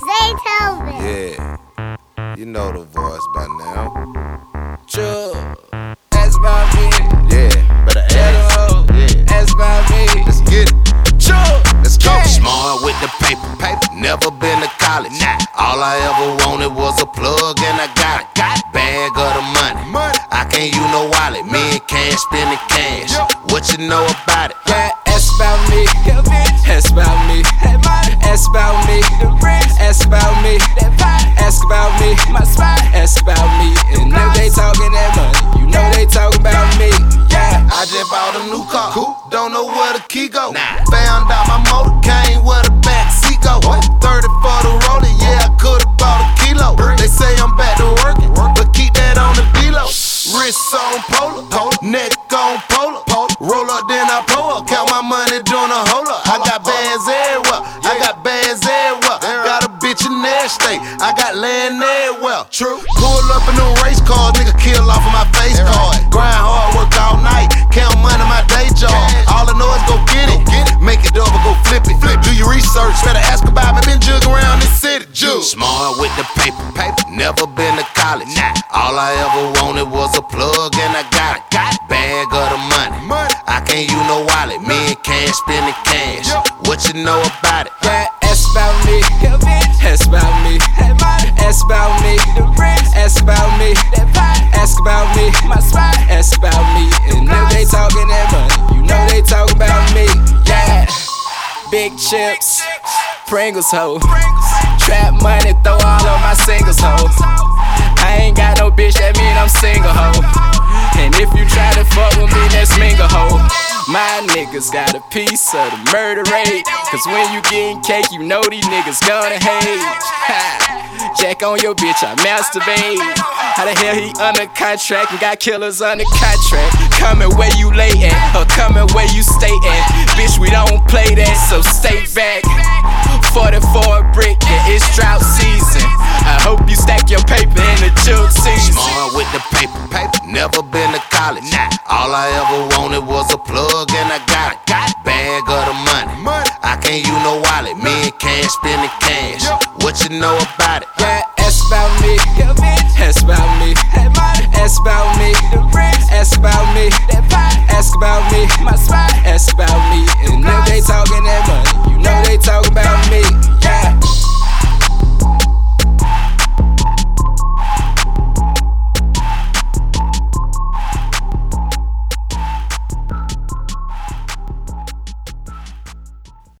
Zaytoven. Yeah, you know the voice by now. True. That's about me. Yeah, better ask. Yeah, That's about me. let's get it. True. Let's go. Yeah. Smart with the paper, paper. Never been to college. Nah. All I ever wanted was a plug, and I got it. Bag of the money. Money. I can't use no wallet. Me and cash spending cash. What you know about it? Yeah, a new car. Cool. Don't know where the key go. Nah. Found out my motor came where the back seat go. 30 for the rolling, yeah, I could've bought a kilo. They say I'm back to working, but keep that on the below. Wrists on polo, neck on polo. Roll up, then I pull up. Count my money doing a hold up. I got bands everywhere. I got bands everywhere. Got a bitch in that state. I got land everywhere. True. Pull up in them race cars, nigga kill off of my face card. Research, better ask about me. Been jug around this city. Jug. Smart with the paper, paper. Never been to college. Nah. All I ever wanted was a plug, and I got it. Got Bag of the money. money. I can't use no wallet. Me and cash spending cash. What you know about it? Yeah, that's about me. That's about me. That's about me. Ask about me. Ask about me. That's about Big chips, Pringles hoe. Trap money, throw all of my singles hoe. I ain't got no bitch, that mean I'm single hoe. And if you try to fuck with me, that's mingle hoe. My niggas got a piece of the murder rate. Cause when you getting cake, you know these niggas gonna hate. Ha. Jack on your bitch, I masturbate. How the hell he under contract and got killers under contract? Coming where you lay at, or coming where you stay at. Bitch, we don't play that, so stay back. 44 a brick, yeah, it's drought season. I hope you stack your paper in the jug season. Smart with the paper, paper. Never been to college. Nah. All I ever wanted was a plug, and I got it. Bag of the money. I can't use no wallet. Me and cash spending cash. What you know about it? Yeah, that's about me. That's about me. That's about